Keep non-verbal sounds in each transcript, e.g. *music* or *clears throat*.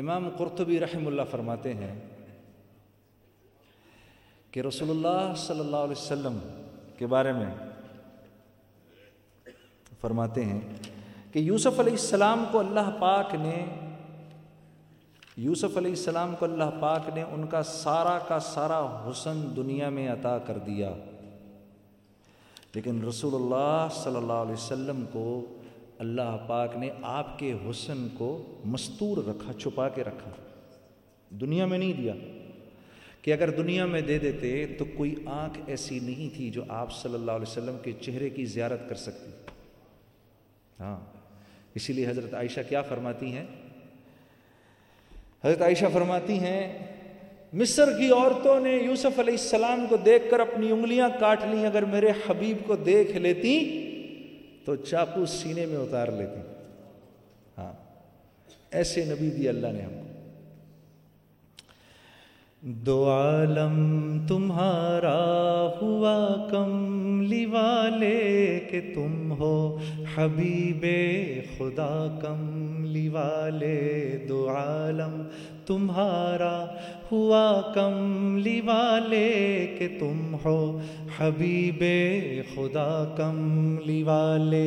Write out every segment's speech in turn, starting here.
امام قرطبی رحم اللہ فرماتے ہیں کہ رسول اللہ صلی اللہ علیہ وسلم کے بارے میں فرماتے ہیں کہ یوسف علیہ السلام کو اللہ پاک نے یوسف علیہ السلام کو اللہ پاک نے ان کا سارا کا سارا حسن دنیا میں عطا کر دیا لیکن رسول اللہ صلی اللہ علیہ وسلم کو اللہ پاک نے آپ کے حسن کو مستور رکھا، چھپا کے رکھا۔ دنیا میں نہیں دیا۔ کہ اگر دنیا میں دے دیتے تو کوئی آنکھ ایسی نہیں تھی جو آپ صلی اللہ علیہ وسلم کے چہرے کی زیارت کر سکتی۔ ہاں اسی لیے حضرت عائشہ کیا فرماتی ہیں؟ حضرت عائشہ فرماتی ہیں، مصر کی عورتوں نے یوسف علیہ السلام کو دیکھ کر اپنی انگلیاں کاٹ لیں، اگر میرے حبیب کو دیکھ لیتی تو چاقو سینے میں اتار لیتی ہاں۔ ایسے نبی دی اللہ نے ہم کو۔ دو عالم تمہارا ہوا کملی والے کہ تم ہو حبیب خدا کملی والے دو عالم تمہارا ہوا کملی والے کہ تم ہو حبیب خدا کملی والے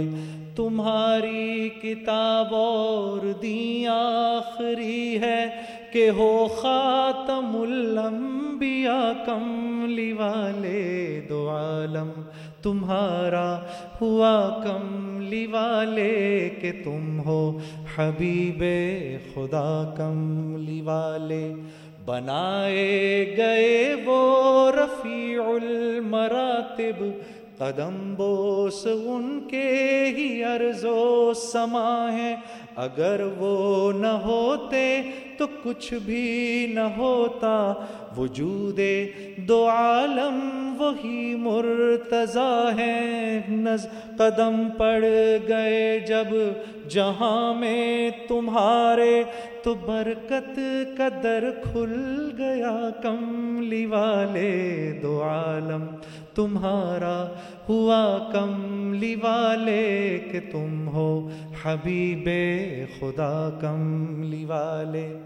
تمہاری کتاب اور دی آخری ہے کہ ہو خاتم الانبیاء کملی والے دو عالم تمہارا ہوا کملی والے کہ تم ہو حبیب خدا کملی والے۔ بنائے گئے وہ رفیع المراتب قدم بوس ان کے ہی عرض و سما ہے اگر وہ نہ ہوتے تو کچھ بھی نہ ہوتا۔ وجود دو عالم وہی مرتضی ہے نز قدم پڑ گئے جب جہاں میں تمہارے تو برکت کا در کھل گیا کملی والے دو عالم۔ تمہارا ہوا کملی والے کہ تم ہو حبیب خدا کملی والے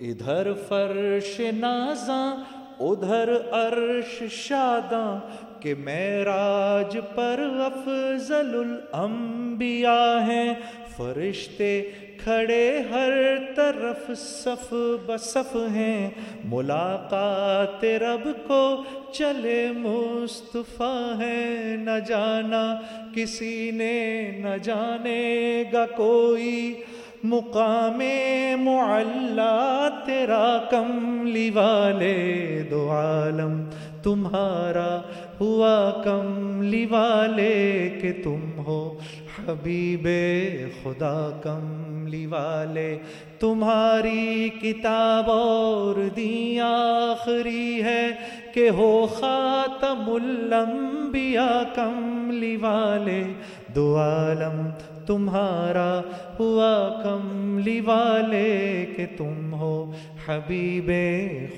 ادھر فرش نازاں، ادھر عرش شاداں کہ معراج پر افضل الانبیاء ہیں۔ فرشتے کھڑے ہر طرف صف بصف ہیں۔ ملاقات رب کو چلے مصطفیٰ ہے نہ جانا کسی نے، نہ جانے گا کوئی۔ مقام معلّہ تیرا کملی والے دو عالم۔ تمہارا ہوا کملی والے کہ تم ہو۔ حبیب خدا کملی والے تمہاری کتاب اور دی آخری ہے کہ ہو خاتم الانبیاء کملی والے دو عالم، تمہارا ہوا کملی والے کہ تم ہو۔ حبیب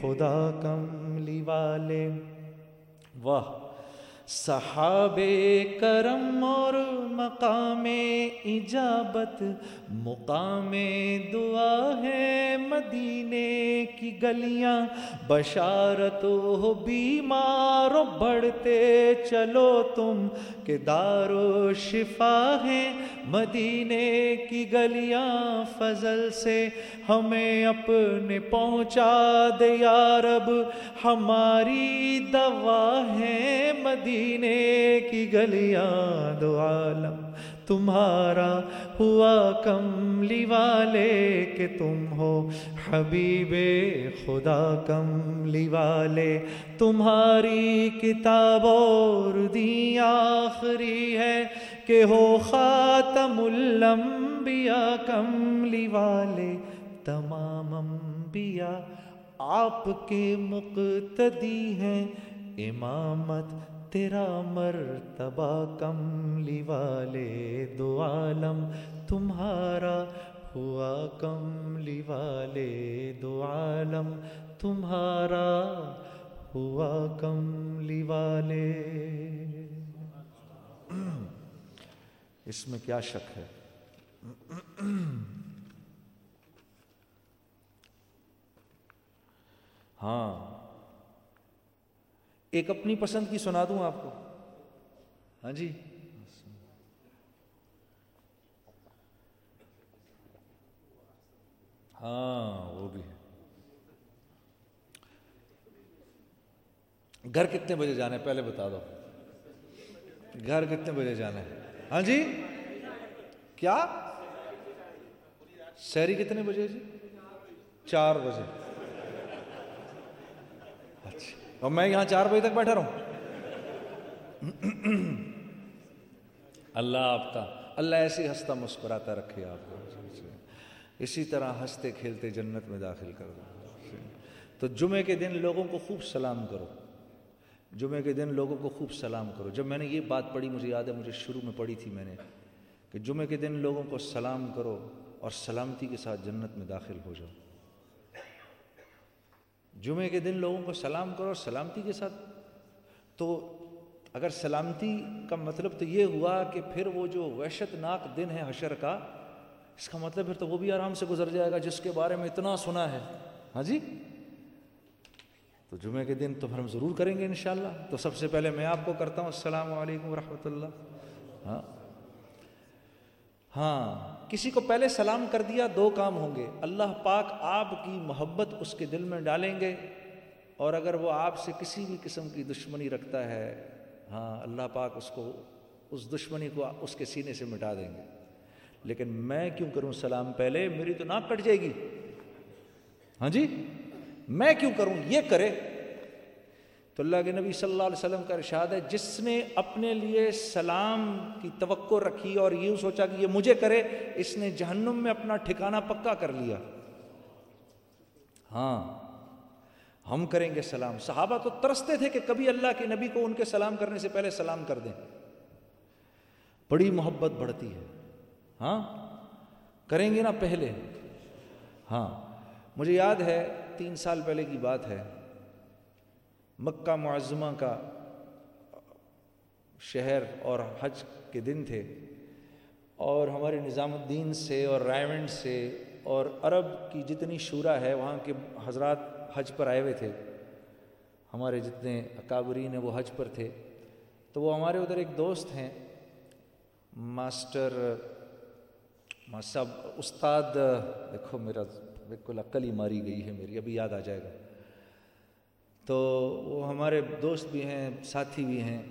خدا کملی والے واہ صحاب کرم اور مقام اجابت، مقام دعا ہے مدینے کی گلیاں۔ بشارت ہو بیمار و بڑھتے چلو تم، کہ دار و شفا ہے مدینے کی گلیاں۔ فضل سے ہمیں اپنے پہنچا دے یا رب، ہماری دوا ہے مدینے مدینے کی گلیاں دو عالم، تمہارا ہوا کملی والے کہ تم ہو حبیب خدا کملی والے۔ تمہاری کتاب اور دی آخری ہے کہ ہو خاتم الانبیاء کملی والے۔ تمام انبیاء آپ کے مقتدی ہیں، امامت تیرا مرتبہ کملی والے دو عالم، تمہارا ہوا کملی والے دو عالم، تمہارا ہوا کملی والے اس میں کیا شک ہے؟ ہاں۔ ایک اپنی پسند کی سنا دوں آپ کو۔ ہاں جی۔ ہاں وہ بھی ہے۔ گھر کتنے بجے جانے پہلے بتا دو۔ گھر کتنے بجے جانا ہے؟ ہاں جی۔ کیا؟ شہری کتنے بجے جی؟ چار بجے اچھا اور میں یہاں چار بجے تک بیٹھا رہا اللہ آپ کا، اللہ ایسے ہنستا مسکراتا رکھے آپ کو۔ اسی طرح ہنستے کھیلتے جنت میں داخل کر دو۔ تو جمعے کے دن لوگوں کو خوب سلام کرو۔ جمعے کے دن لوگوں کو خوب سلام کرو۔ جب میں نے یہ بات پڑھی، مجھے یاد ہے، مجھے شروع میں پڑھی تھی میں نے کہ جمعے کے دن لوگوں کو سلام کرو اور سلامتی کے ساتھ جنت میں داخل ہو جاؤ۔ جمعے کے دن لوگوں کو سلام کرو سلامتی کے ساتھ۔ تو اگر سلامتی کا مطلب تو یہ ہوا کہ پھر وہ جو وحشت ناک دن ہے حشر کا، اس کا مطلب پھر تو وہ بھی آرام سے گزر جائے گا، جس کے بارے میں اتنا سنا ہے۔ ہاں جی؟ تو جمعے کے دن تو پھر ہم ضرور کریں گے انشاءاللہ۔ تو سب سے پہلے میں آپ کو کرتا ہوں، السلام علیکم ورحمۃ اللہ۔ ہاں۔ ہاں۔ کسی کو پہلے سلام کر دیا، دو کام ہوں گے۔ اللہ پاک آپ کی محبت اس کے دل میں ڈالیں گے اور اگر وہ آپ سے کسی بھی قسم کی دشمنی رکھتا ہے ہاں اللہ پاک اس کو، اس دشمنی کو اس کے سینے سے مٹا دیں گے۔ لیکن میں کیوں کروں سلام پہلے؟ میری تو ناک کٹ جائے گی۔ ہاں جی؟ میں کیوں کروں؟ یہ کرے۔ تو اللہ کے نبی صلی اللہ علیہ وسلم کا ارشاد ہے، جس نے اپنے لیے سلام کی توقع رکھی اور یہ سوچا کہ یہ مجھے کرے، اس نے جہنم میں اپنا ٹھکانہ پکا کر لیا۔ ہاں ہم کریں گے سلام۔ صحابہ تو ترستے تھے کہ کبھی اللہ کے نبی کو ان کے سلام کرنے سے پہلے سلام کر دیں۔ بڑی محبت بڑھتی ہے۔ ہاں کریں گے نا پہلے۔ ہاں مجھے یاد ہے، تین سال پہلے کی بات ہے۔ مکہ معظمہ کا شہر اور حج کے دن تھے اور ہمارے نظام الدین سے اور رائمنڈ سے اور عرب کی جتنی شورا ہے، وہاں کے حضرات حج پر آئے ہوئے تھے۔ ہمارے جتنے اکابرین ہیں، وہ حج پر تھے۔ تو وہ ہمارے ادھر ایک دوست ہیں، ماسٹر صاحب استاد، دیکھو میرا بالکل عقل ہی ماری گئی ہے میری، ابھی یاد آ جائے گا۔ تو وہ ہمارے دوست بھی ہیں، ساتھی بھی ہیں۔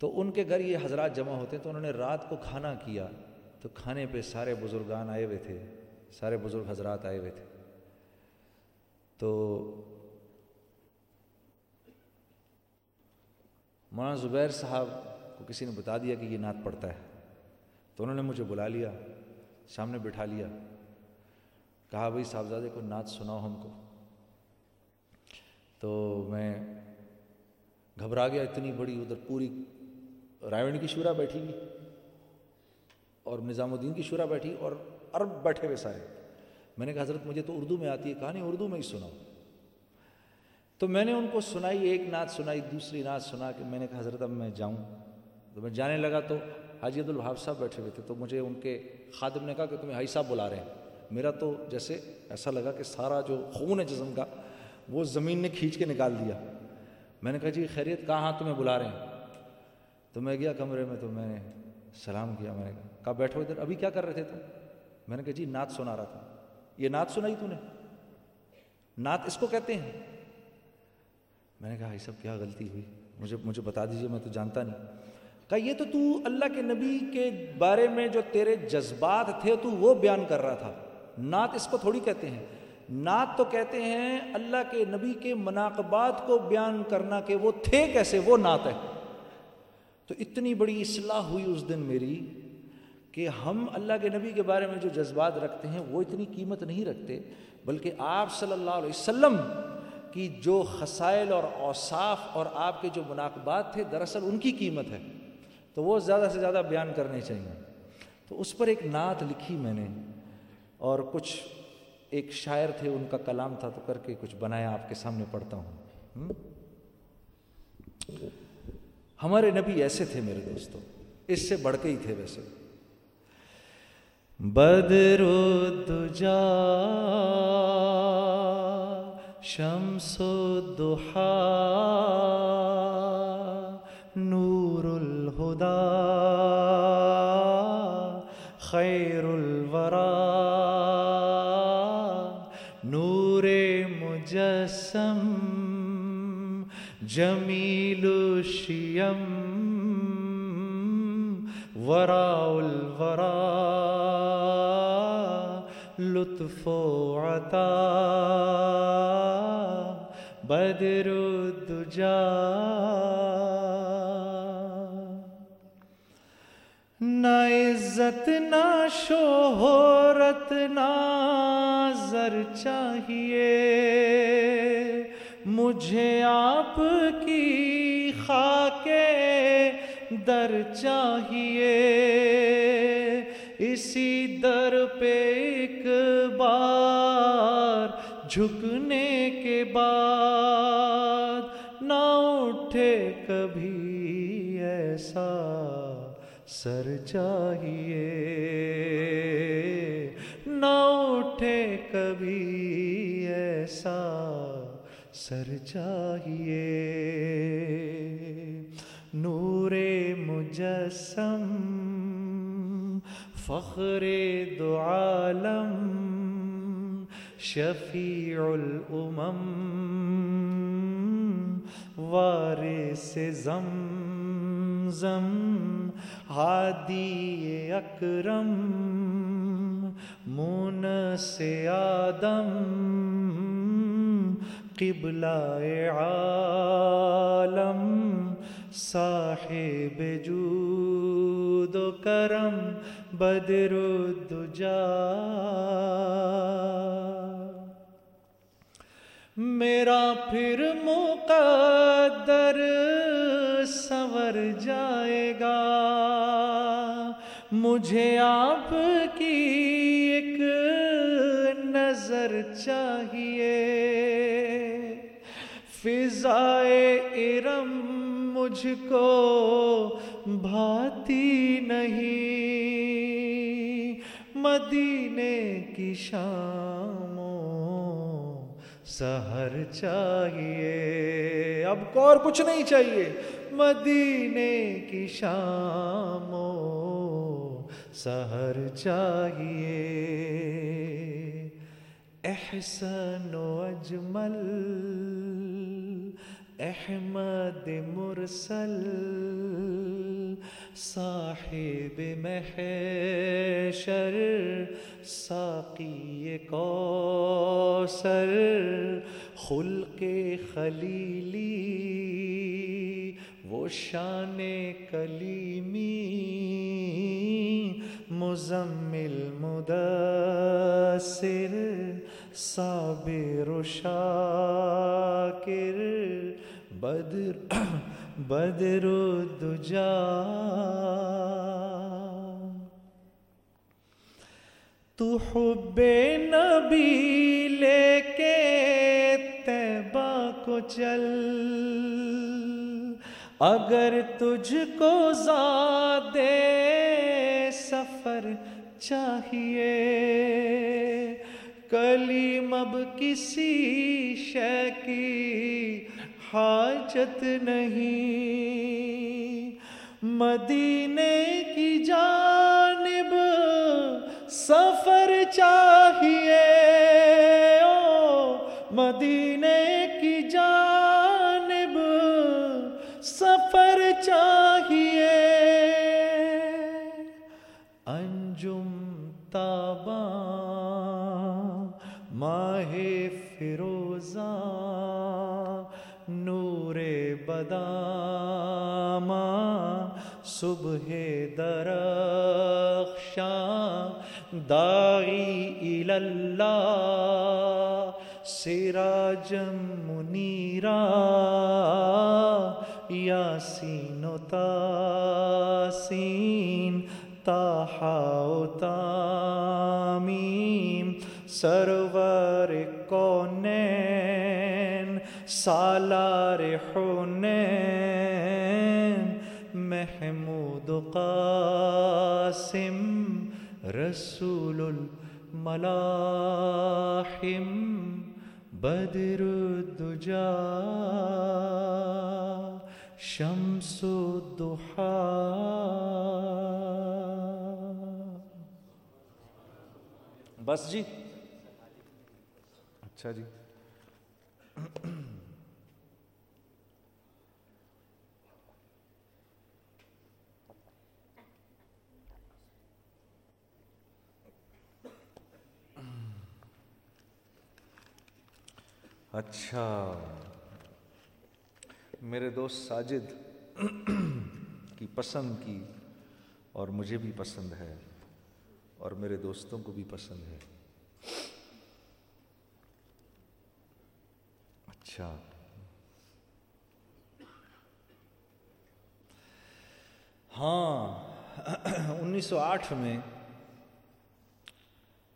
تو ان کے گھر یہ حضرات جمع ہوتے ہیں تو انہوں نے رات کو کھانا کیا۔ تو کھانے پہ سارے بزرگان آئے ہوئے تھے، سارے بزرگ حضرات آئے ہوئے تھے۔ تو مولانا زبیر صاحب کو کسی نے بتا دیا کہ یہ نعت پڑھتا ہے۔ تو انہوں نے مجھے بلا لیا، سامنے بٹھا لیا۔ کہا، بھائی صاحبزادے کو نعت سناؤ ہم کو۔ تو میں گھبرا گیا اتنی بڑی، ادھر پوری رائے کی شورا بیٹھی ہوئی، اور نظام الدین کی شورا بیٹھی، اور عرب بیٹھے ہوئے سارے۔ میں نے کہا، حضرت، مجھے تو اردو میں آتی ہے کہا نہیں اردو میں ہی سناؤ۔ تو میں نے ان کو سنائی، ایک نعت سنائی، دوسری نعت سنا کہ میں نے کہا، حضرت، اب میں جاؤں۔ تو میں جانے لگا تو حاجی عبدالحاب صاحب بیٹھے ہوئے تھے۔ تو مجھے ان کے خادم نے کہا کہ تمہیں حائی صاحب بلا رہے ہیں۔ میرا تو جیسے ایسا لگا کہ سارا جو خون ہے جسم کا وہ زمین نے کھینچ کے نکال دیا۔ میں نے کہا جی خیریت، کہاں ہاں تمہیں بلا رہے ہیں؟ تو میں گیا کمرے میں تو میں نے سلام کیا، میں نے کہا کہا بیٹھو ادھر، ابھی کیا کر رہے تھے تم؟ میں نے کہا جی نعت سنا رہا تھا۔ یہ نعت سنائی تو نے؟ نعت اس کو کہتے ہیں؟ میں نے کہا یہ سب کیا غلطی ہوئی؟ مجھے مجھے بتا دیجیے میں تو جانتا نہیں۔ کہا، یہ تو تو اللہ کے نبی کے بارے میں جو تیرے جذبات تھے، تو وہ بیان کر رہا تھا۔ نعت اس کو تھوڑی کہتے ہیں۔ نعت تو کہتے ہیں اللہ کے نبی کے مناقبات کو بیان کرنا کہ وہ تھے کیسے؟ وہ نعت ہے۔ تو اتنی بڑی اصلاح ہوئی اس دن میری کہ ہم اللہ کے نبی کے بارے میں جو جذبات رکھتے ہیں، وہ اتنی قیمت نہیں رکھتے، بلکہ آپ صلی اللہ علیہ وسلم کی جو خسائل اور اوصاف اور آپ کے جو مناقبات تھے، دراصل ان کی قیمت ہے۔ تو وہ زیادہ سے زیادہ بیان کرنے چاہیے۔ تو اس پر ایک نعت لکھی میں نے اور کچھ ایک شاعر تھے، ان کا کلام تھا، تو کر کے کچھ بنایا، آپ کے سامنے پڑھتا ہوں۔ ہمارے نبی ایسے تھے میرے دوستوں، اس سے بڑھ کے ہی تھے ویسے۔ بدر جا شمس الضحى نور الهدى خیر جمیل الشیم ورا الورا لطف و عطا بدر الدجا نہ عزت نہ شہرت نہ زر چاہیے مجھے آپ کی خاک در چاہیے۔ اسی در پہ ایک بار جھکنے کے بعد نہ اٹھے کبھی ایسا سر چاہیے۔ نہ اٹھے کبھی ایسا سر چاہیے۔ نور مجسم، فخر دو عالم، شفیع الامم، وارث زمزم، ہادی اکرم مون سے آدم۔ قبلہ عالم، صاحب جود و کرم، بدر الدجا میرا پھر مقدر سور جائے گا۔ مجھے آپ کی ایک نظر چاہیے۔ فضائے ارم مجھ کو بھاتی نہیں۔ مدینے کی شاموں سہر چاہیے۔ اب کو اور کچھ نہیں چاہیے۔ مدینے کی شاموں سہر چاہیے۔ احسن و اجمل احمد مرسل صاحب محشر ساقی کوثر خلق خلیلی وہ شان کلیمی مزمل مدثر، صابر و شاکر، بدر بدر الدجا تو حب نبی لے کے تیبہ کو چل۔ اگر تجھ کو زیادہ سفر چاہیے۔ کلیم اب کسی شے کی حاجت نہیں۔ مدینے کی جانب سفر چاہیے۔ او، مدینے بداماں صبح درخشاں، داعی اللہ سراجم منیرا یاسین و تاسین تاحا و تامیم، سرور کونین سالار حنین محمود قاسم رسول الملاحم بدر الدجا شمس الضحا بس جی؟ اچھا جی۔ اچھا۔ میرے دوست ساجد کی پسند کی اور مجھے بھی پسند ہے اور میرے دوستوں کو بھی پسند ہے۔ اچھا۔ ہاں انیس سو آٹھ میں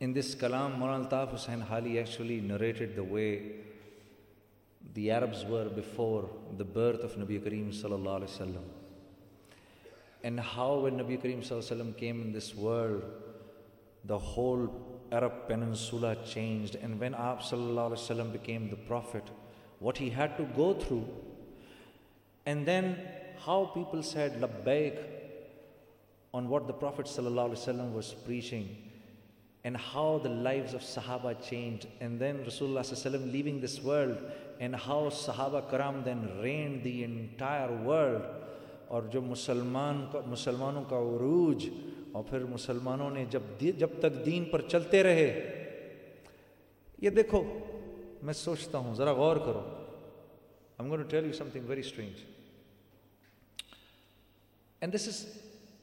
In this kalam, Mawlana Altaf Hali actually narrated the way the Arabs were before the birth of Nabi Kareem Sallallahu Alaihi Wasallam. And how when Nabi Kareem Sallallahu Alaihi Wasallam came in this world, the whole Arab peninsula changed. And when Aap Sallallahu Alaihi Wasallam became the Prophet, what he had to go through. And then how people said labbaik on what the Prophet ﷺ was preaching and how the lives of Sahaba changed and then Rasulullah ﷺ leaving this world and how Sahaba Karam then reigned the entire world اور جو مسلمان کا مسلمانوں کا عروج اور پھر مسلمانوں نے جب جب تک دین پر چلتے رہے یہ دیکھو میں سوچتا ہوں ذرا غور کرو I'm going to tell you something very strange. And this is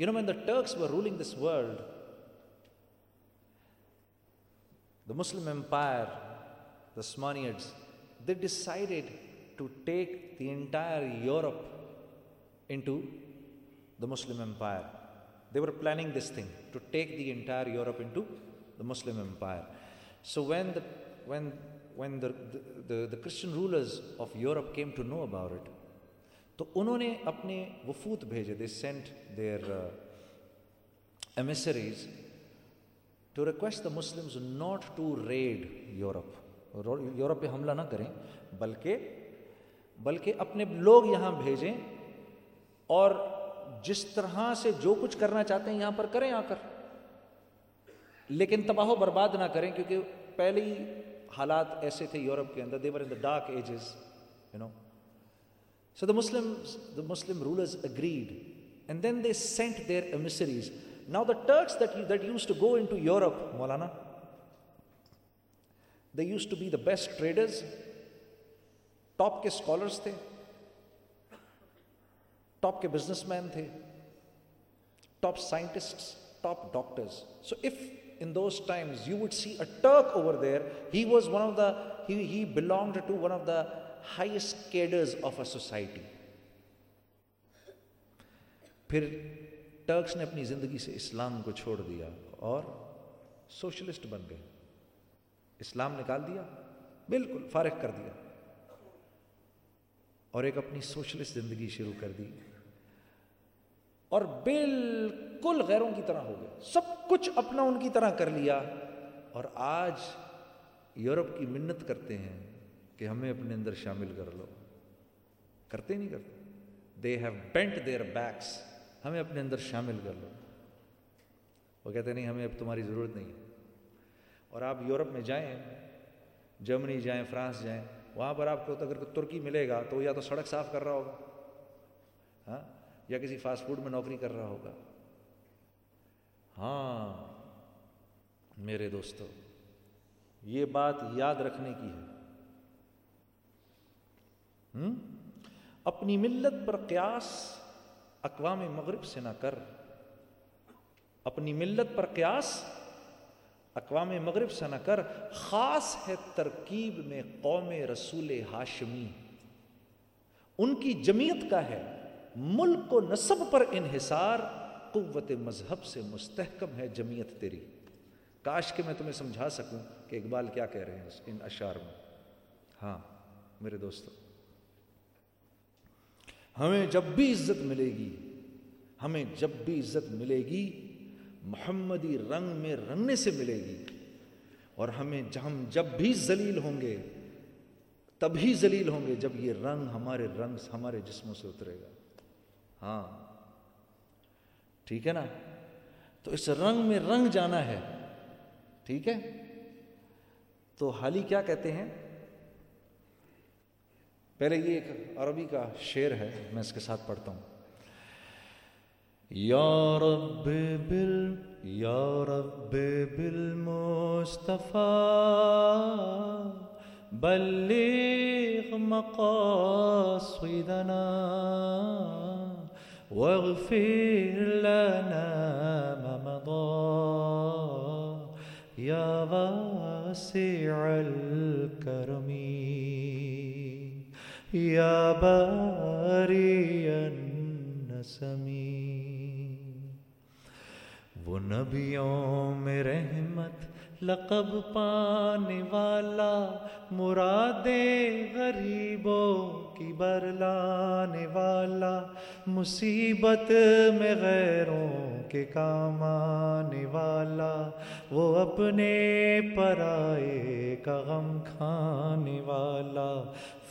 you know man the Turks were ruling this world the Muslim empire they decided to take the entire Europe into the Muslim Empire. They were planning this thing to take the entire Europe into the Muslim Empire. So when the when when the the, the, the Christian rulers of Europe came to know about it, تو انہوں نے اپنے وفوت بھیجے they sent their emissaries to request the Muslims not to raid Europe Europe پہ حملہ نہ کریں، بلکہ بلکہ اپنے لوگ یہاں بھیجیں اور جس طرح سے جو کچھ کرنا چاہتے ہیں یہاں پر کریں آ کر۔ لیکن تباہ و برباد نہ کریں، کیونکہ پہلے ہی حالات ایسے تھے یورپ کے اندر they were in the dark ages you know So the Muslims, the Muslim rulers agreed. And then they sent their emissaries. Now the Turks that, that used to go into Europe, Maulana, they used to be the best traders, top ke scholars the, top ke businessmen the, top scientists, top doctors. So if in those times you would see a Turk over there, he was one of the, he, he belonged to one of the highest cadres of a society پھر Turks نے اپنی زندگی سے اسلام کو چھوڑ دیا اور socialist بن گئے اسلام نکال دیا بالکل فارغ کر دیا اور ایک اپنی سوشلسٹ زندگی شروع کر دی اور بالکل غیروں کی طرح ہو گئے. سب کچھ اپنا ان کی طرح کر لیا. اور آج یورپ کی منت کرتے ہیں کہ ہمیں اپنے اندر شامل کر لو۔ کرتے نہیں کرتے۔ They have bent their backs ہمیں اپنے اندر شامل کر لو۔ وہ کہتے نہیں، ہمیں اب تمہاری ضرورت نہیں ہے۔ اور آپ یورپ میں جائیں، جرمنی جائیں، فرانس جائیں، وہاں پر آپ کو اگر ترکی ملے گا تو یا تو سڑک صاف کر رہا ہوگا ہاں یا کسی فاسٹ فوڈ میں نوکری کر رہا ہوگا۔ ہاں میرے دوستو، یہ بات یاد رکھنے کی ہے۔ اپنی ملت پر قیاس اقوام مغرب سے نہ کر۔ اپنی ملت پر قیاس اقوام مغرب سے نہ کر۔ خاص ہے ترکیب میں قوم رسول ہاشمی۔ ان کی جمیت کا ہے ملک و نصب پر انحصار۔ قوت مذہب سے مستحکم ہے جمیت تیری۔ کاش کہ میں تمہیں سمجھا سکوں کہ اقبال کیا کہہ رہے ہیں ان اشعار میں۔ ہاں میرے دوستوں ہمیں جب بھی عزت ملے گی، ہمیں جب بھی عزت ملے گی، محمدی رنگ میں رنگنے سے ملے گی۔ اور ہمیں ہم جب بھی ذلیل ہوں گے، تبھی ذلیل ہوں گے جب یہ رنگ ہمارے رنگ، ہمارے جسموں سے اترے گا۔ ہاں۔ ٹھیک ہے نا؟ تو اس رنگ میں رنگ جانا ہے۔ ٹھیک ہے؟ تو حالی کیا کہتے ہیں؟ پہلے یہ ایک عربی کا شعر ہے، میں اس کے ساتھ پڑھتا ہوں۔ یا رب بل یا رب بالمصطفى بلغ مقاصدنا واغفر لنا ما مضى. يا واسع الكرم. يا باري النسمين وہ نبیوں میں رحمت لقب پانے والا مرادیں غریبوں کی برلانے والا، مصیبت میں غیروں کے کام آنے والا، وہ اپنے پرائے کا غم کھانے والا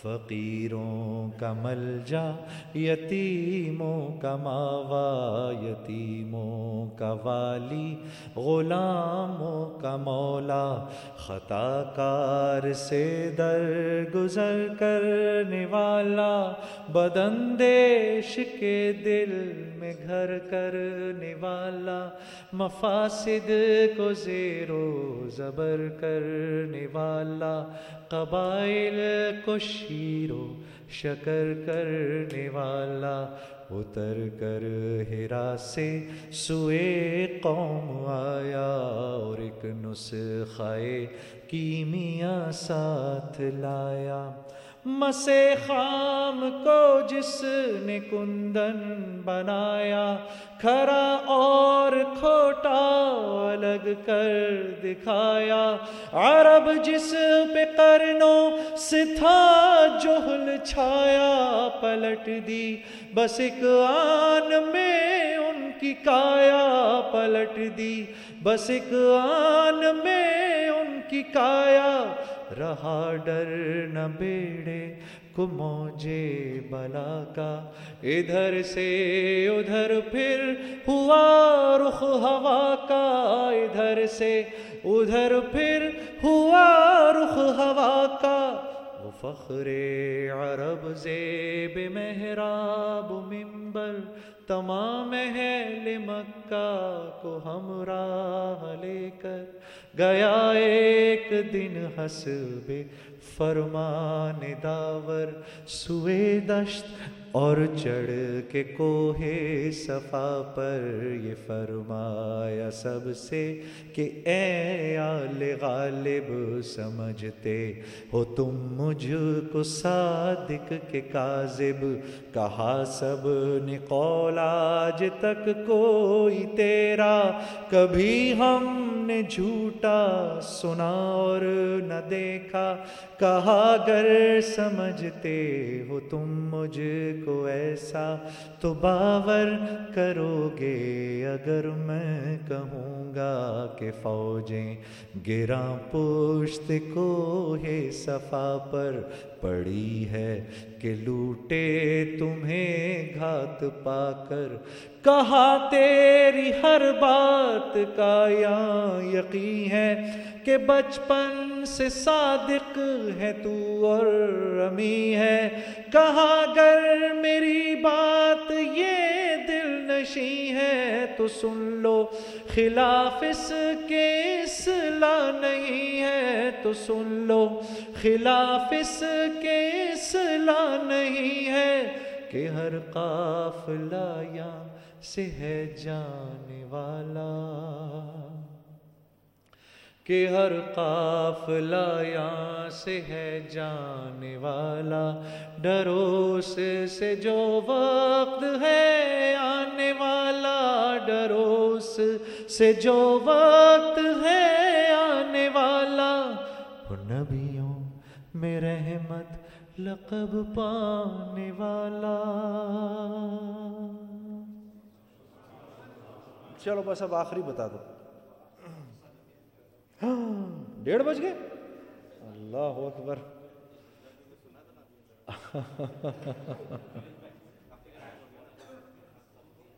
فقیروں کا مل جا یتیموں کا ماوا، یتیموں کا والی، غلاموں کا مولا۔ خطا کار سے در گزر کرنے والا بدندیش کے دل میں گھر کرنے والا۔ مفاسد کو زیر و زبر کرنے والا۔ قبائل کو شیر و شکر کرنے والا اتر کر ہرا سے سوئے قوم آیا اور ایک نسخائے کیمیا ساتھ لایا۔ مسے خام کو جس نے کندن بنایا، کھرا اور کھوٹا الگ کر دکھایا۔ عرب جس پہ کرنوں سے تھا جہل چھایا، پلٹ دی۔ بس ایک آن میں ان کی کایا، پلٹ دی۔ بس ایک آن میں ان کی کایا۔ رہا ڈر نہ بیڑے۔ کو موجے بلا کا۔ ادھر سے ادھر پھر ہوا رخ ہوا کا۔ ادھر سے ادھر پھر ہوا رخ ہوا کا۔ وہ فخر عرب زیب محراب ممبر تمام اہل مکہ کو ہمراہ لے کر۔ گیا ایک دن حسب فرمان داور، سوئے دشت اور چڑھ کے کوہ صفا پر یہ فرمایا سب سے کہ اے آل غالب، سمجھتے ہو تم مجھ کو صادق کے کاذب، کہا سب نے قول، آج تک کوئی تیرا، کبھی ہم نے جھوٹا سنا اور نہ دیکھا کہا گر سمجھتے ہو تم مجھ کو ایسا تو باور کرو گے اگر میں کہوں گا کہ فوجیں گرا پشت کو ہے صفا پر پڑی ہے کہ لوٹے تمہیں گھات پا کر کہا تیری ہر بات کا یا یقین ہے کہ بچپن سے صادق ہے تو اور رمی ہے۔ کہا گر میری بات یہ دل نشی ہے تو سن لو، خلاف اس کے اصلاح نہیں ہے تو سن لو، خلاف اس کے اصلاح نہیں ہے کہ ہر قافلہ یا سے ہے جانے والا کہ ہر قافلہ یہاں سے ہے جانے والا ڈروس سے جو وقت ہے آنے والا ڈروس سے جو وقت ہے آنے والا نبیوں میں رحمت لقب پانے والا چلو بس اب آخری بتا دو۔ ڈیڑھ بج گئے۔ اللہ اکبر۔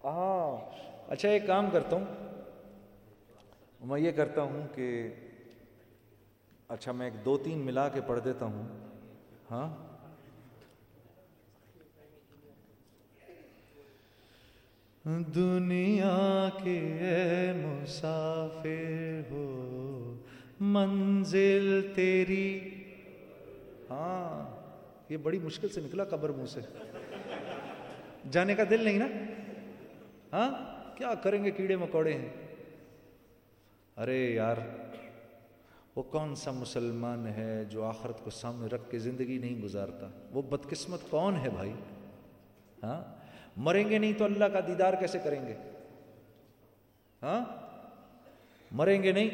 ہاں۔ اچھا ایک کام کرتا ہوں۔ میں یہ کرتا ہوں کہ اچھا میں ایک دو تین ملا کے پڑھ دیتا ہوں۔ ہاں۔ دنیا کے اے مسافر ہو، منزل تیری۔ ہاں یہ بڑی مشکل سے نکلا قبر منہ سے۔ جانے کا دل نہیں نا؟ ہاں کیا کریں گے؟ کیڑے مکوڑے ہیں۔ ارے یار، وہ کون سا مسلمان ہے جو آخرت کو سامنے رکھ کے زندگی نہیں گزارتا؟ وہ بدقسمت کون ہے بھائی؟ ہاں؟ مریں گے نہیں تو اللہ کا دیدار کیسے کریں گے؟ ہاں؟ مریں گے نہیں؟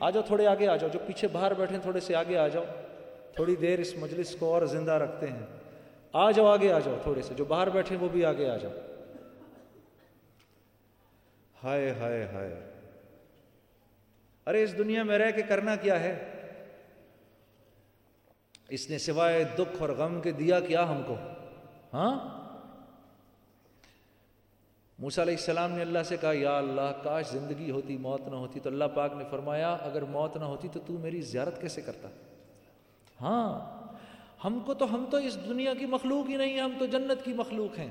آ جاؤ تھوڑے آگے آ جاؤ، جو پیچھے باہر بیٹھے تھوڑے سے آگے آ جاؤ۔ تھوڑی دیر اس مجلس کو اور زندہ رکھتے ہیں۔ آ جاؤ، آگے آ جاؤ تھوڑے سے، جو باہر بیٹھے وہ بھی آگے آ جاؤ۔ ہائے ہائے ہائے۔ ارے، اس دنیا میں رہ کے کرنا کیا ہے؟ اس نے سوائے دکھ اور غم کے دیا کیا ہم کو؟ ہاں؟ موسا علیہ السلام نے اللہ سے کہا، یا اللہ، کاش زندگی ہوتی، موت نہ ہوتی. تو اللہ پاک نے فرمایا، اگر موت نہ ہوتی تو تو میری زیارت کیسے کرتا؟ ہاں ہم کو تو ہم تو اس دنیا کی مخلوق ہی نہیں ہم تو جنت کی مخلوق ہیں۔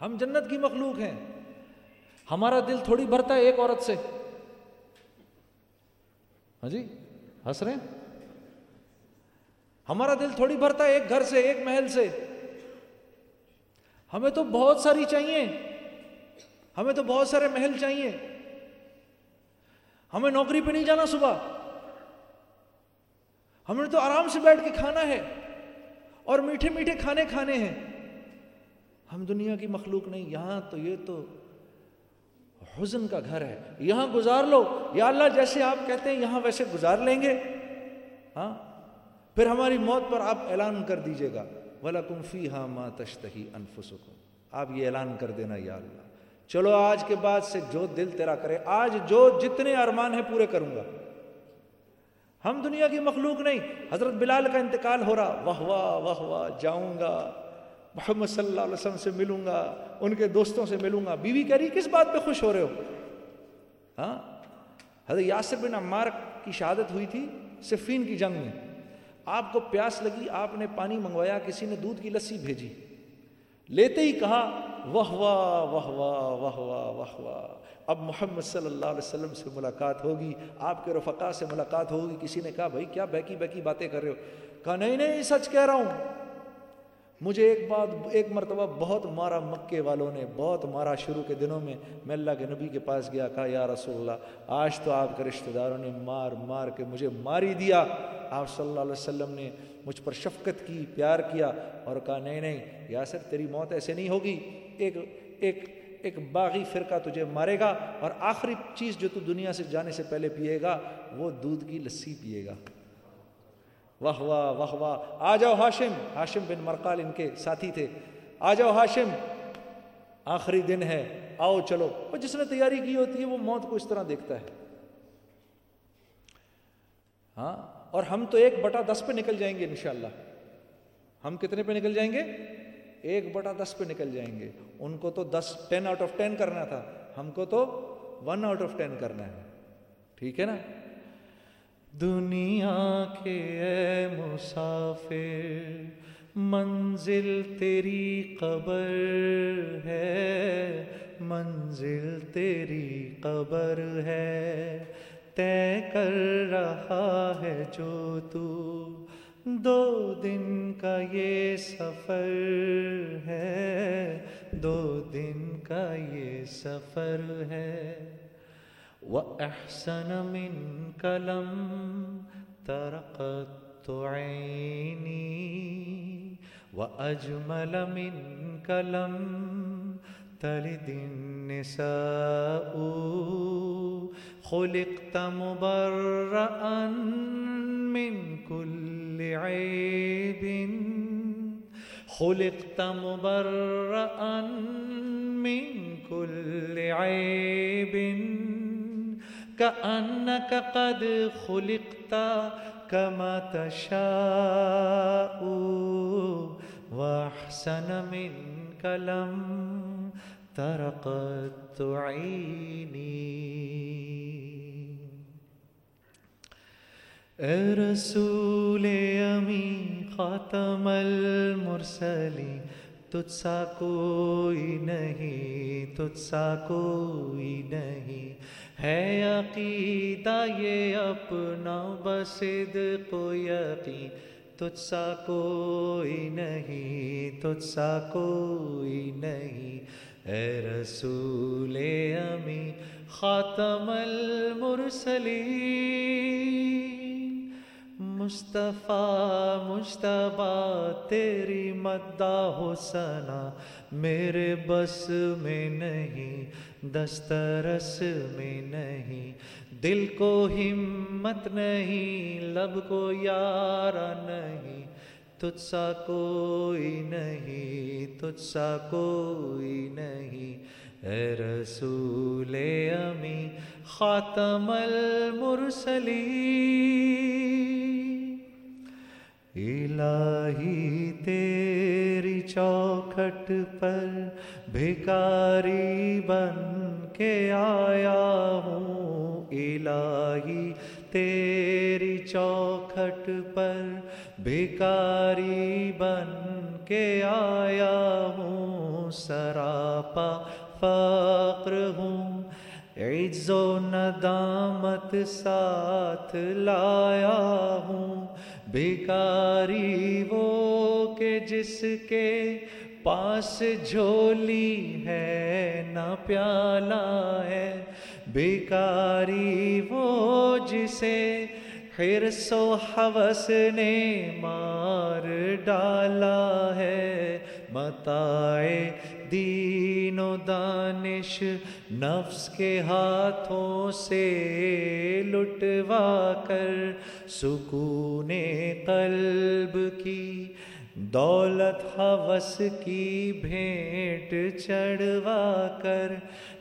ہم جنت کی مخلوق ہیں۔ ہمارا دل تھوڑی بھرتا ہے ایک عورت سے۔ ہاں جی ہنس رہے ہمارا دل تھوڑی بھرتا ہے ایک گھر سے، ایک محل سے۔ ہمیں تو بہت ساری چاہیے۔ ہمیں تو بہت سارے محل چاہیے۔ ہمیں نوکری پہ نہیں جانا صبح۔ ہمیں تو آرام سے بیٹھ کے کھانا ہے۔ اور میٹھے میٹھے کھانے کھانے ہیں۔ ہم دنیا کی مخلوق نہیں، یہاں تو یہ تو حزن کا گھر ہے۔ یہاں گزار لو۔ یا اللہ، جیسے آپ کہتے ہیں، یہاں ویسے گزار لیں گے۔ ہاں؟ پھر ہماری موت پر آپ اعلان کر دیجیے گا۔ وَلَكُمْ فِيهَا مَا تَشْتَهِي أَنفُسُكُمْ آپ یہ اعلان کر دینا یا اللہ۔ چلو آج کے بعد سے جو دل تیرا کرے، آج جو جتنے ارمان ہیں پورے کروں گا۔ ہم دنیا کی مخلوق نہیں، حضرت بلال کا انتقال ہو رہا۔ واہ واہ واہ واہ، جاؤں گا۔ محمد صلی اللہ علیہ وسلم سے ملوں گا، ان کے دوستوں سے ملوں گا۔ بیوی کہہ رہی کس بات پہ خوش ہو رہے ہو؟ ہاں؟ حضرت یاسر بن عمار کی شہادت ہوئی تھی صفین کی جنگ میں۔ آپ کو پیاس لگی، آپ نے پانی منگوایا، کسی نے دودھ کی لسی بھیجی۔ لیتے ہی کہا، واہ واہ واہ واہ واہ واہ واہ واہ۔ اب محمد صلی اللہ علیہ وسلم سے ملاقات ہوگی، آپ کے رفقا سے ملاقات ہوگی۔ کسی نے کہا، بھائی، کیا بیکی بیکی باتیں کر رہے ہو؟ کہا، نہیں نہیں سچ کہہ رہا ہوں۔ مجھے ایک بات، ایک مرتبہ بہت مارا مکے والوں نے، بہت مارا شروع کے دنوں میں میں اللہ کے نبی کے پاس گیا، کہا، یا رسول اللہ، آج تو آپ کے رشتہ داروں نے مار مار کے مجھے ماری دیا۔ آپ صلی اللہ علیہ وسلم نے مجھ پر شفقت کی، پیار کیا اور کہا، نہیں نہیں، یاسر، تیری موت ایسے نہیں ہوگی۔ ایک ایک ایک باغی فرقہ تجھے مارے گا اور آخری چیز جو تو دنیا سے جانے سے پہلے پیے گا، وہ دودھ کی لسی پیے گا۔ واہ واہ واہ واہ۔ آ جاؤ ہاشم۔ ہاشم بن مرقال ان کے ساتھی تھے۔ آ جاؤ ہاشم۔ آخری دن ہے۔ آؤ چلو۔ وہ جس نے تیاری کی ہوتی ہے، وہ موت کو اس طرح دیکھتا ہے۔ ہاں؟ اور ہم تو ایک بٹا دس پہ نکل جائیں گے انشاءاللہ۔ ہم کتنے پہ نکل جائیں گے؟ ایک بٹا دس پہ نکل جائیں گے۔ ان کو تو دس ٹین آؤٹ آف ٹین کرنا تھا۔ ہم کو تو ون آؤٹ آف ٹین کرنا ہے۔ ٹھیک ہے نا؟ دنیا کے اے مسافر، منزل تیری قبر ہے۔ منزل تیری قبر ہے۔ طے کر رہا ہے جو تو۔ دو دن کا یہ سفر ہے۔ دو دن کا یہ سفر ہے۔ وأحسن منك لم ترقت عيني وأجمل منك لم تلد النساء. خلقت مبرأ من كل عيب. خلقت مبرأ من كل عيب. كأنك قد خلقت كما تشاء وأحسن منك لم ترقت عيني. اے رسول امی خاتم المرسلی تجھ سا کوئی نہیں تجھ سا کوئی نہیں۔ ہے عقیدہ یہ اپنا بسد کو یقین۔ تجھ سا کوئی نہیں تجھ سا کوئی نہیں۔ اے رسول امی خاتم المرسلی مصطفیٰ مشتبہ تیری مدہ سنا میرے بس میں نہیں، دسترس میں نہیں، دل کو ہمت نہیں، لب کو یار نہیں، تجھ سا کوئی نہیں، تجھ سا کوئی نہیں۔ اے رسول امی، خاتم المرسلی الہی تیری چوکھٹ پر بھکاری بن کے آیا ہوں۔ الہی تیری چوکھٹ پر بھکاری بن کے آیا ہوں۔ سراپا فقر ہوں، عز و ندامت ساتھ لایا ہوں۔ بیکاری وہ کہ جس کے پاس جھولی ہے، نہ پیالہ ہے۔ بیکاری وہ جسے حرص و حوث نے مار ڈالا ہے۔ متائے دین و دانش نفس کے ہاتھوں سے لٹوا کر سکون قلب کی، دولت حوث کی بھیٹ چڑھوا کر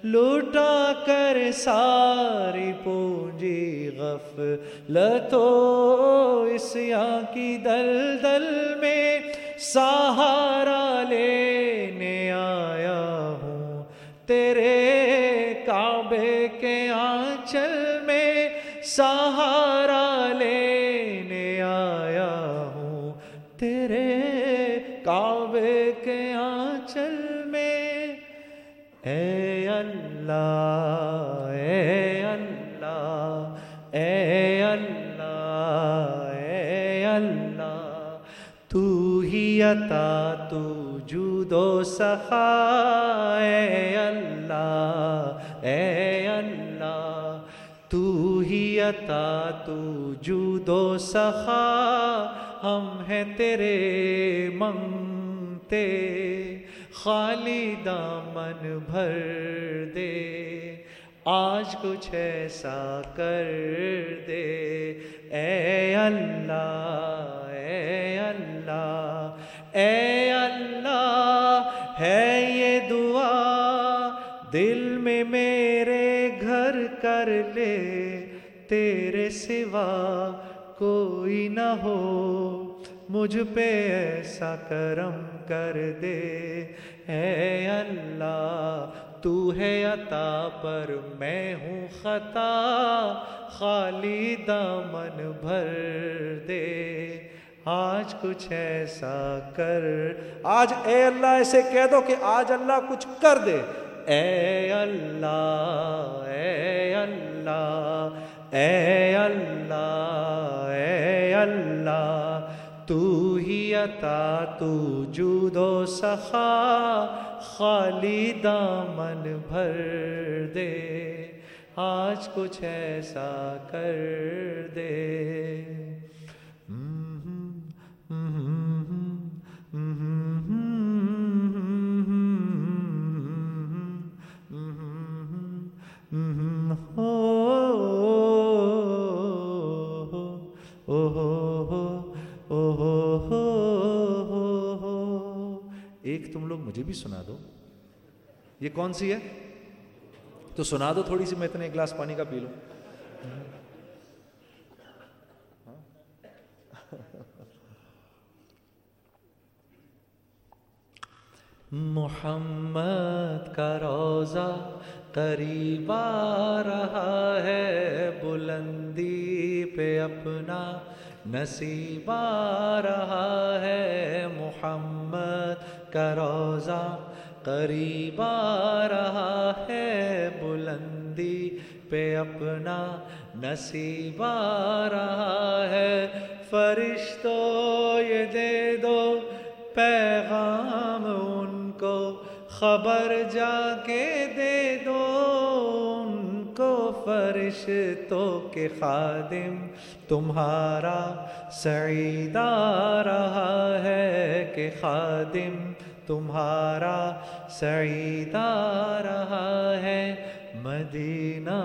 لوٹا کر ساری پونجی غف لتو اس یہاں کی دل دل میں سہارا سخا اے اللہ اے اللہ، تو ہی عطا، تو جود و سخا، ہم ہیں تیرے منگتے، خالی دامن بھر دے، آج کچھ ایسا کر دے، اے اللہ اے اللہ اے اللہ ہے یہ دعا دل میں میرے گھر کر لے، تیرے سوا کوئی نہ ہو۔ مجھ پہ ایسا کرم کر دے۔ اے اللہ، تو ہے عطا پر میں ہوں خطا، خالی دامن بھر دے۔ آج کچھ ایسا کر۔ آج اے اللہ ایسے کہہ دو کہ آج اللہ کچھ کر دے۔ اے اللہ اے اللہ اے اللہ اے اللہ، تو ہی عطا، تو جود و سخا، خالی دامن بھر دے۔ آج کچھ ایسا کر دے۔ مجھے بھی سنا دو۔ یہ کون سی ہے؟ تو سنا دو تھوڑی سی، میں اتنے ایک گلاس پانی کا پی لوں۔ محمد کا روزہ قریب آ رہا ہے، بلندی پہ اپنا نصیب آ رہا ہے۔ محمد کا روزہ قریب آ رہا ہے بلندی پہ اپنا نصیب آ رہا ہے۔ فرشتوں، یہ دے دو پیغام ان کو، خبر جا کے دے دو فرشتوں کے خادم تمہارا سعید آ رہا ہے کہ خادم تمہارا سعید آ رہا ہے مدینہ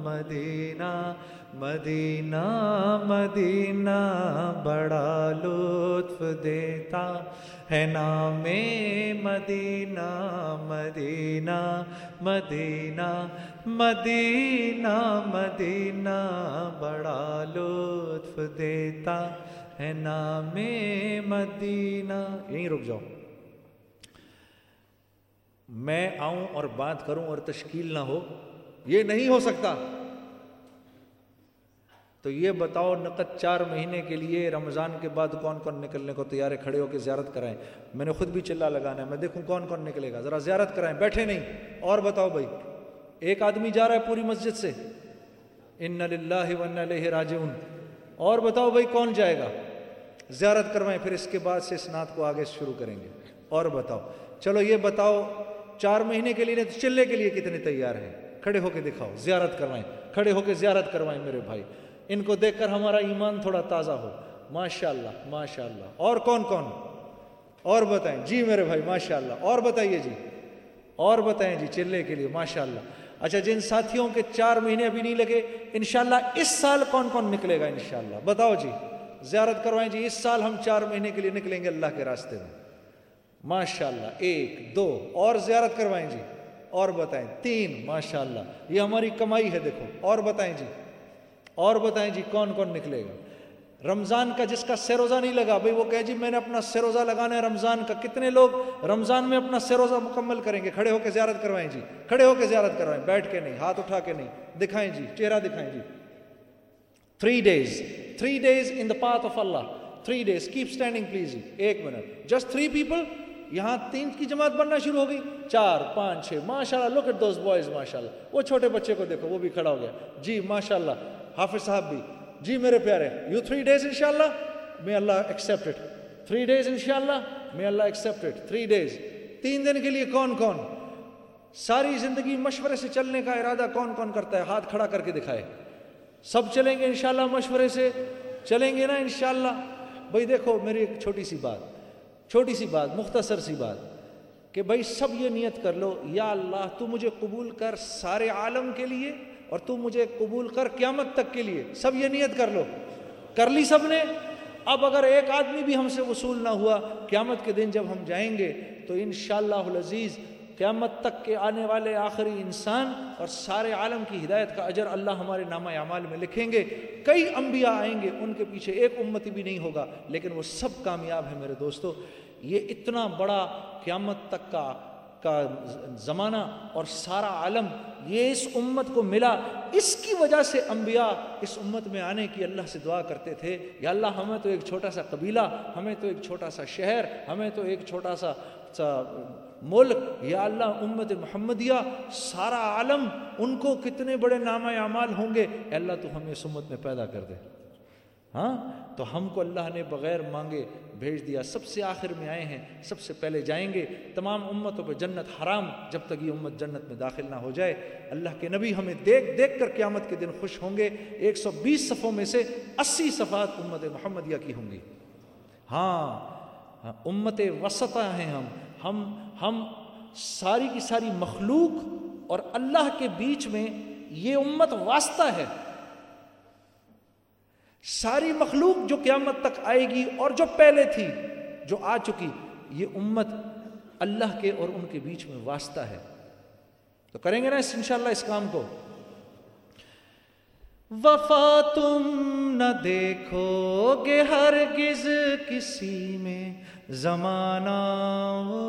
مدینہ مدینہ مدینہ، بڑا لطف دیتا ہے نام مدینہ مدینہ مدینہ مدینہ مدینہ بڑا لطف دیتا ہے نام مدینہ یہیں رک جاؤ۔ میں آؤں اور بات کروں اور تشکیل نہ ہو، یہ نہیں ہو سکتا۔ تو یہ بتاؤ، نقد چار مہینے کے لیے رمضان کے بعد کون کون نکلنے کو تیار کھڑے ہو کے زیارت کرائیں؟ میں نے خود بھی چلا لگانا ہے، میں دیکھوں کون کون نکلے گا۔ ذرا زیارت کرائیں، بیٹھے نہیں۔ اور بتاؤ بھائی۔ ایک آدمی جا رہا ہے پوری مسجد سے۔ ان اللہ ون راجعون۔ اور بتاؤ بھائی کون جائے گا؟ زیارت کروائیں، پھر اس کے بعد سے اسناد کو آگے شروع کریں گے۔ اور بتاؤ۔ چلو یہ بتاؤ، چار مہینے کے لیے چلنے کے لیے کتنے تیار ہیں؟ کھڑے ہو کے دکھاؤ، زیارت کروائیں۔ کھڑے ہو کے زیارت کروائیں میرے بھائی۔ ان کو دیکھ کر ہمارا ایمان تھوڑا تازہ ہو۔ ماشاء اللہ ماشاء اللہ اور کون کون؟ اور بتائیں۔ جی میرے بھائی ماشاء اللہ اور بتائیے جی۔ اور بتائیں جی چلنے کے لیے ماشاء اللہ اچھا جن ساتھیوں کے چار مہینے ابھی نہیں لگے، انشاءاللہ اس سال کون کون نکلے گا انشاءاللہ؟ بتاؤ جی زیارت کروائیں جی اس سال ہم چار مہینے کے لیے نکلیں گے اللہ کے راستے میں۔ ماشاء اللہ ایک، دو، اور زیارت کروائیں جی۔ اور بتائیں، تین ماشاء اللہ یہ ہماری کمائی ہے دیکھو۔ اور بتائیں جی اور بتائیں جی کون کون نکلے گا۔ رمضان کا جس کا سروزہ نہیں لگا، بھائی وہ کہے جی میں نے اپنا سروزہ لگانا ہے رمضان کا۔ کتنے لوگ رمضان میں اپنا سروزہ مکمل کریں گے؟ کھڑے ہو کے زیارت کروائیں جی کھڑے ہو کے زیارت کروائیں، بیٹھ کے نہیں، ہاتھ اٹھا کے نہیں، دکھائیں جی چہرہ دکھائیں جی۔ Three days three days in the path of Allah three days keep standing please ایک منٹ۔ جسٹ تھری پیپل یہاں تین کی جماعت بننا شروع ہو گئی۔ چار، پانچ، چھ ماشاء اللہ لوک ایٹ دوز بوائز ماشاء اللہ وہ چھوٹے بچے کو دیکھو، وہ بھی کھڑا ہو گیا۔ جی ماشاء اللہ حافظ صاحب بھی۔ جی میرے پیارے یو تھری ڈیز ان شاء اللہ میں اللہ ایکسیپٹ تھری ڈیز ان شاء اللہ میں اللہ ایکسیپٹ تھری ڈیز تین دن کے لیے کون کون؟ ساری زندگی مشورے سے چلنے کا ارادہ کون کون کرتا ہے؟ ہاتھ کھڑا کر کے دکھائے۔ سب چلیں گے انشاءاللہ مشورے سے۔ چلیں گے نا انشاءاللہ۔ بھائی دیکھو، میری ایک چھوٹی سی بات، چھوٹی سی بات، مختصر سی بات، کہ بھائی سب یہ نیت کر لو، یا اللہ، تو مجھے قبول کر سارے عالم کے لیے اور تو مجھے قبول کر قیامت تک کے لیے سب یہ نیت کر لو۔ کر لی سب نے۔ اب اگر ایک آدمی بھی ہم سے وصول نہ ہوا، قیامت کے دن جب ہم جائیں گے، تو انشاءاللہ العزیز قیامت تک کے آنے والے آخری انسان اور سارے عالم کی ہدایت کا اجر اللہ ہمارے نامہ اعمال میں لکھیں گے۔ کئی انبیاء آئیں گے، ان کے پیچھے ایک امتی بھی نہیں ہوگا، لیکن وہ سب کامیاب ہیں میرے دوستو۔ یہ اتنا بڑا قیامت تک کا کا زمانہ اور سارا عالم یہ اس امت کو ملا، اس کی وجہ سے انبیاء اس امت میں آنے کی اللہ سے دعا کرتے تھے، یا اللہ ہمیں تو ایک چھوٹا سا قبیلہ، ہمیں تو ایک چھوٹا سا شہر، ہمیں تو ایک چھوٹا سا سا ملک، یا اللہ امت محمدیہ، سارا عالم، ان کو کتنے بڑے نامہ اعمال ہوں گے؟ اللہ تو ہمیں اس امت میں پیدا کر دے۔ ہاں؟ تو ہم کو اللہ نے بغیر مانگے بھیج دیا۔ سب سے آخر میں آئے ہیں، سب سے پہلے جائیں گے۔ تمام امتوں پہ جنت حرام، جب تک یہ امت جنت میں داخل نہ ہو جائے۔ اللہ کے نبی ہمیں دیکھ دیکھ کر قیامت کے دن خوش ہوں گے۔ ایک سو بیس صفوں میں سے اسی صفات امت محمدیہ کی ہوں گی۔ ہاں امت وسطہ ہیں ہم۔ ہم ہم ساری کی ساری مخلوق اور اللہ کے بیچ میں یہ امت واسطہ ہے۔ ساری مخلوق جو قیامت تک آئے گی اور جو پہلے تھی، جو آ چکی، یہ امت اللہ کے اور ان کے بیچ میں واسطہ ہے۔ تو کریں گے نا اس، انشاءاللہ اس کام کو۔ وفا تم نہ دیکھو گے ہرگز کسی میں۔ زمانہ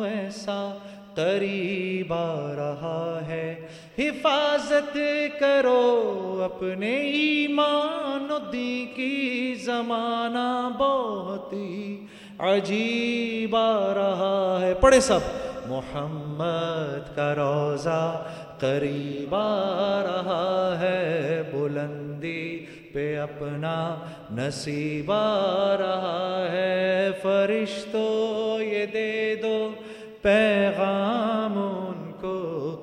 ایسا قریب آ رہا ہے۔ حفاظت کرو اپنے ایمان دی کی زمانہ بہت ہی عجیب آ رہا ہے۔ پڑھے سب۔ محمد کا روزہ قریب آ رہا ہے۔ بلندی پہ اپنا نصیب آ رہا ہے۔ فرشتو، یہ دے دو پیغام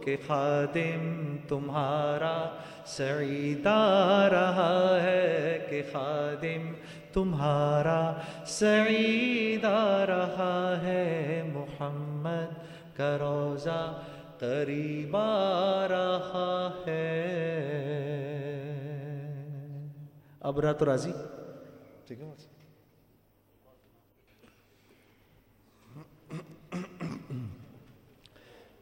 کہ خادم تمہارا سعید آ رہا ہے کہ خادم تمہارا سعید آ رہا ہے محمد کا روزہ قریب آ رہا ہے۔ اب رات راضی؟ ٹھیک ہے۔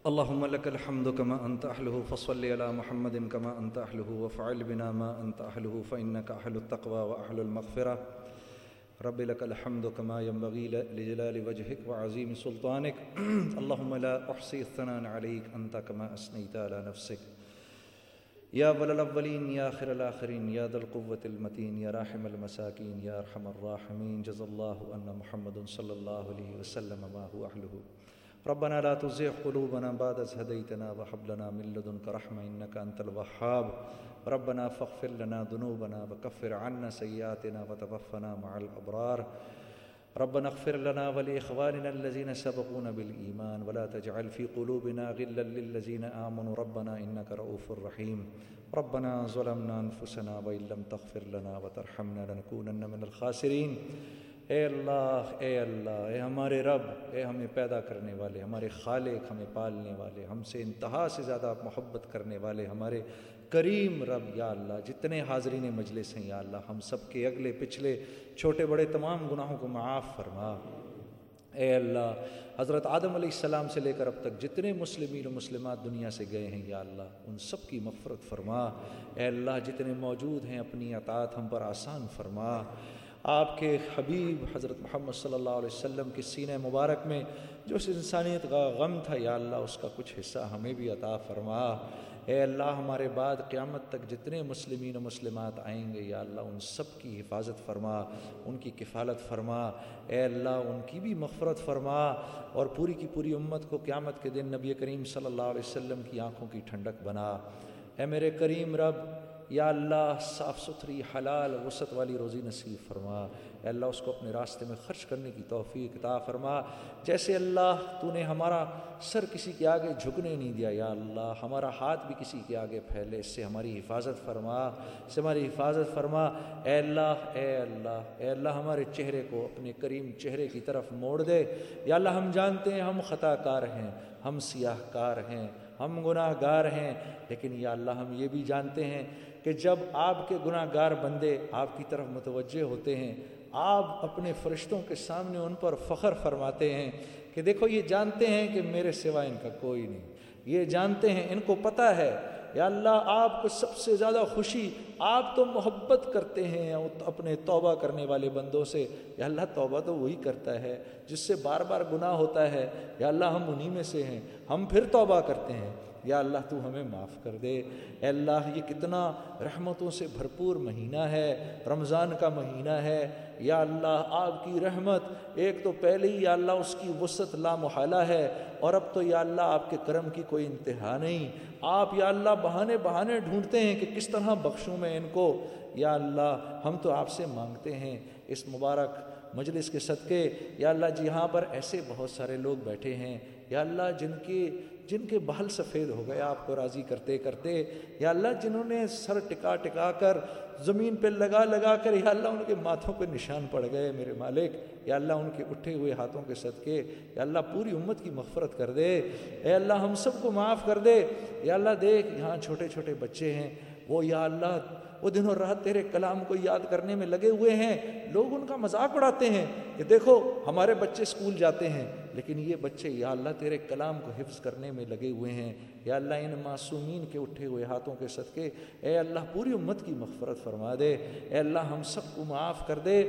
اللهم لك الحمد كما أنت أهله فصل على محمد كما أنت أهله وفعل بنا ما أنت أهله فإنك أهل التقوى وأهل المغفرة. رب لك الحمد كما ينبغي لجلال وجهك وعظيم سلطانك. *clears throat* اللهم لا أحصي الثناء عليك أنت كما أثنيت على نفسك. يا ول الأولين يا خير الآخرين يا ذا القوة المتين يا راحم المساكين يا أرحم الراحمين. جزا الله أن محمد صلى الله عليه وسلم ما هو أهله. ربنا لا تزغ قلوبنا بعد إذ هديتنا وهب لنا من لدنك رحمة إنك أنت الوهاب. ربنا فاغفر لنا ذنوبنا وكفر عنا سيئاتنا وتوفنا مع الأبرار. ربنا اغفر لنا ولإخواننا الذين سبقونا بالإيمان ولا تجعل في قلوبنا غلا للذين آمنوا. ربنا إنك رؤوف رحيم. ربنا ظلمنا أنفسنا وإن لم تغفر لنا وترحمنا لنكونن من الخاسرين. اے اللہ اے اللہ، اے ہمارے رب، اے ہمیں پیدا کرنے والے، ہمارے خالق ہمیں پالنے والے، ہم سے انتہا سے زیادہ محبت کرنے والے ہمارے کریم رب، یا اللہ، جتنے حاضرین مجلس ہیں، یا اللہ، ہم سب کے اگلے پچھلے چھوٹے بڑے تمام گناہوں کو معاف فرما۔ اے اللہ، حضرت آدم علیہ السلام سے لے کر اب تک جتنے مسلمین و مسلمات دنیا سے گئے ہیں، یا اللہ، ان سب کی مغفرت فرما۔ اے اللہ، جتنے موجود ہیں، اپنی اطاعت ہم پر آسان فرما۔ آپ کے حبیب حضرت محمد صلی اللہ علیہ وسلم کے سینہ مبارک میں جو اس انسانیت کا غم تھا، یا اللہ، اس کا کچھ حصہ ہمیں بھی عطا فرما۔ اے اللہ، ہمارے بعد قیامت تک جتنے مسلمین و مسلمات آئیں گے، یا اللہ، ان سب کی حفاظت فرما، ان کی کفالت فرما۔ اے اللہ، ان کی بھی مغفرت فرما۔ اور پوری کی پوری امت کو قیامت کے دن نبی کریم صلی اللہ علیہ وسلم کی آنکھوں کی ٹھنڈک بنا۔ اے میرے کریم رب یا اللہ صاف ستھری، حلال وسط والی روزی نصیب فرما۔ اے اللہ، اس کو اپنے راستے میں خرچ کرنے کی توفیق عطا فرما۔ جیسے اللہ، تو نے ہمارا سر کسی کے آگے جھکنے نہیں دیا۔ یا اللہ، ہمارا ہاتھ بھی کسی کے آگے پھیلے۔ اس سے ہماری حفاظت فرما۔ اس سے ہماری حفاظت فرما۔ اے اللہ اے اللہ اے اللہ، ہمارے چہرے کو اپنے کریم چہرے کی طرف موڑ دے۔ یا اللہ، ہم جانتے ہیں ہم خطا کار ہیں، ہم سیاہ کار ہیں، ہم گناہ گار ہیں۔ لیکن یا اللہ، ہم یہ بھی جانتے ہیں کہ جب آپ کے گناہ گار بندے آپ کی طرف متوجہ ہوتے ہیں، آپ اپنے فرشتوں کے سامنے ان پر فخر فرماتے ہیں کہ دیکھو، یہ جانتے ہیں کہ میرے سوا ان کا کوئی نہیں۔ یہ جانتے ہیں، ان کو پتہ ہے۔ یا اللہ، آپ کو سب سے زیادہ خوشی، آپ تو محبت کرتے ہیں اپنے توبہ کرنے والے بندوں سے۔ یا اللہ، توبہ تو وہی کرتا ہے جس سے بار بار گناہ ہوتا ہے۔ یا اللہ، ہم انہی میں سے ہیں۔ ہم پھر توبہ کرتے ہیں۔ یا اللہ تو ہمیں معاف کر دے۔ اے اللہ، یہ کتنا رحمتوں سے بھرپور مہینہ ہے، رمضان کا مہینہ ہے۔ یا اللہ، آپ کی رحمت، ایک تو پہلے ہی یا اللہ اس کی وسعت لا محالہ ہے، اور اب تو یا اللہ آپ کے کرم کی کوئی انتہا نہیں۔ آپ یا اللہ بہانے بہانے ڈھونڈتے ہیں کہ کس طرح بخشوں میں ان کو۔ یا اللہ، ہم تو آپ سے مانگتے ہیں۔ اس مبارک مجلس کے صدقے، یا اللہ جی یہاں پر ایسے بہت سارے لوگ بیٹھے ہیں۔ یا اللہ، جن کی جن کے بال سفید ہو گئے، آپ کو راضی کرتے کرتے، یا اللہ جنہوں نے سر ٹکا ٹکا کر زمین پہ لگا لگا کر، یا اللہ ان کے ماتھوں پہ نشان پڑ گئے، میرے مالک، یا اللہ ان کے اٹھے ہوئے ہاتھوں کے صدقے، یا اللہ پوری امت کی مغفرت کر دے۔ اے اللہ، ہم سب کو معاف کر دے۔ یا اللہ، دیکھ، یہاں چھوٹے چھوٹے بچے ہیں، وہ یا اللہ، وہ دن اور رات تیرے کلام کو یاد کرنے میں لگے ہوئے ہیں۔ لوگ ان کا مذاق اڑاتے ہیں کہ دیکھو، ہمارے بچے اسکول جاتے ہیں۔ لیکن یہ بچے، یا اللہ تیرے کلام کو حفظ کرنے میں لگے ہوئے ہیں، یا اللہ ان معصومین کے اٹھے ہوئے ہاتھوں کے صدقے، اے اللہ پوری امت کی مغفرت فرما دے، اے اللہ ہم سب کو معاف کر دے۔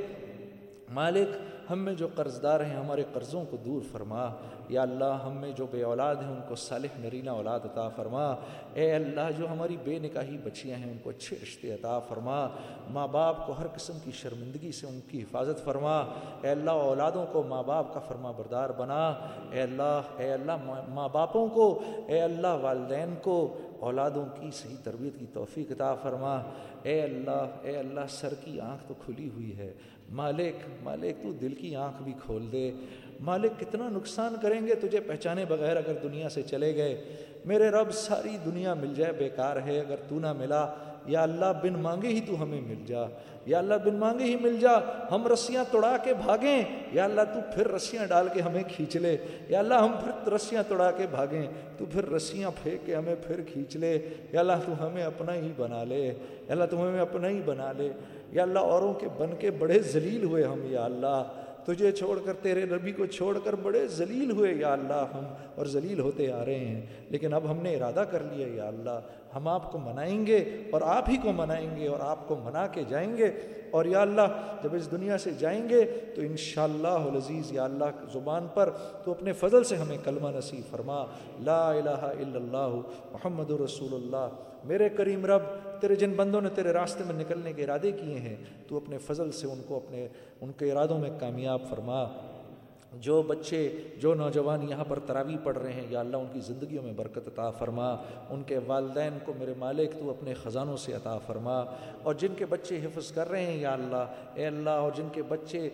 مالک ہم میں جو قرض دار ہیں، ہمارے قرضوں کو دور فرما۔ یا اللہ، ہم میں جو بے اولاد ہیں، ان کو صالح نرینہ اولاد عطا فرما۔ اے اللہ، جو ہماری بے نکاحی بچیاں ہیں، ان کو اچھے رشتے عطا فرما۔ ماں باپ کو ہر قسم کی شرمندگی سے ان کی حفاظت فرما۔ اے اللہ، اولادوں کو ماں باپ کا فرما بردار بنا۔ اے اللہ اے اللہ، ماں باپوں کو، اے اللہ، والدین کو اولادوں کی صحیح تربیت کی توفیق عطا فرما۔ اے اللہ اے اللہ، سر کی آنکھ تو کھلی ہوئی ہے۔ مالک مالک تو دل کی آنکھ بھی کھول دے۔ مالک کتنا نقصان کریں گے تجھے پہچانے بغیر اگر دنیا سے چلے گئے۔ میرے رب، ساری دنیا مل جائے، بیکار ہے، اگر تو نہ ملا۔ یا اللہ، بن مانگے ہی تو ہمیں مل جا۔ یا اللہ بن مانگے ہی مل جا، ہم رسیاں توڑا کے بھاگیں۔ یا اللہ تو پھر رسیاں ڈال کے ہمیں کھینچ لے۔ یا اللہ ہم پھر رسیاں توڑا کے بھاگیں۔ تو پھر رسیاں پھینک کے ہمیں پھر کھینچ لے۔ یا اللہ تو ہمیں اپنا ہی بنا لے۔ یا اللہ تو ہمیں اپنا ہی بنا لے۔ یا اللہ اوروں کے بن کے بڑے ذلیل ہوئے ہم، یا اللہ۔ تجھے چھوڑ کر تیرے نبی کو چھوڑ کر بڑے ذلیل ہوئے، یا اللہ ہم۔ اور ذلیل ہوتے آ رہے ہیں۔ لیکن اب ہم نے ارادہ کر لیا، یا اللہ۔ ہم آپ کو منائیں گے اور آپ ہی کو منائیں گے اور آپ کو منا کے جائیں گے اور یا اللہ جب اس دنیا سے جائیں گے تو انشاءاللہ العزیز یا اللہ زبان پر تو اپنے فضل سے ہمیں کلمہ نصیب فرما لا الہ الا اللہ محمد رسول اللہ میرے کریم رب تیرے جن بندوں نے تیرے راستے میں نکلنے کے ارادے کیے ہیں تو اپنے فضل سے ان کو اپنے ان کے ارادوں میں کامیاب فرما جو بچے، جو نوجوان یہاں پر تراوی پڑھ رہے ہیں، یا اللہ ان کی زندگیوں میں برکت عطا فرما، ان کے والدین کو میرے مالک تو اپنے خزانوں سے عطا فرما، اور جن کے بچے حفظ کر رہے ہیں، یا اللہ، اے اللہ، اور جن کے بچے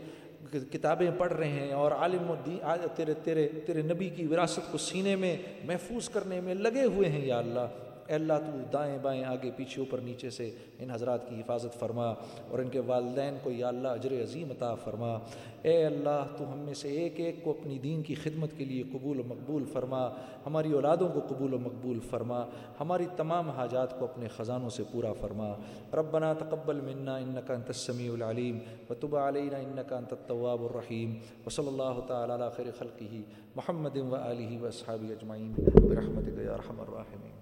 کتابیں پڑھ رہے ہیں، اور عالم و دی تیرے تیرے تیرے نبی کی وراثت کو سینے میں محفوظ کرنے میں لگے ہوئے ہیں، یا اللہ اے اللہ تو دائیں بائیں، آگے پیچھے، اوپر نیچے سے ان حضرات کی حفاظت فرما اور ان کے والدین کو یا اللہ اجر عظیم عطا فرما۔ اے اللہ، تو ہم میں سے ایک ایک کو اپنی دین کی خدمت کے لیے قبول و مقبول فرما۔ ہماری اولادوں کو قبول و مقبول فرما۔ ہماری تمام حاجات کو اپنے خزانوں سے پورا فرما۔ ربنا تقبل منا انك انت السميع العليم وتب علينا انك انت التواب الرحيم وصلى الله تعالى على خير خلقه محمد واله واصحابه اجمعين برحمتك يا ارحم الراحمين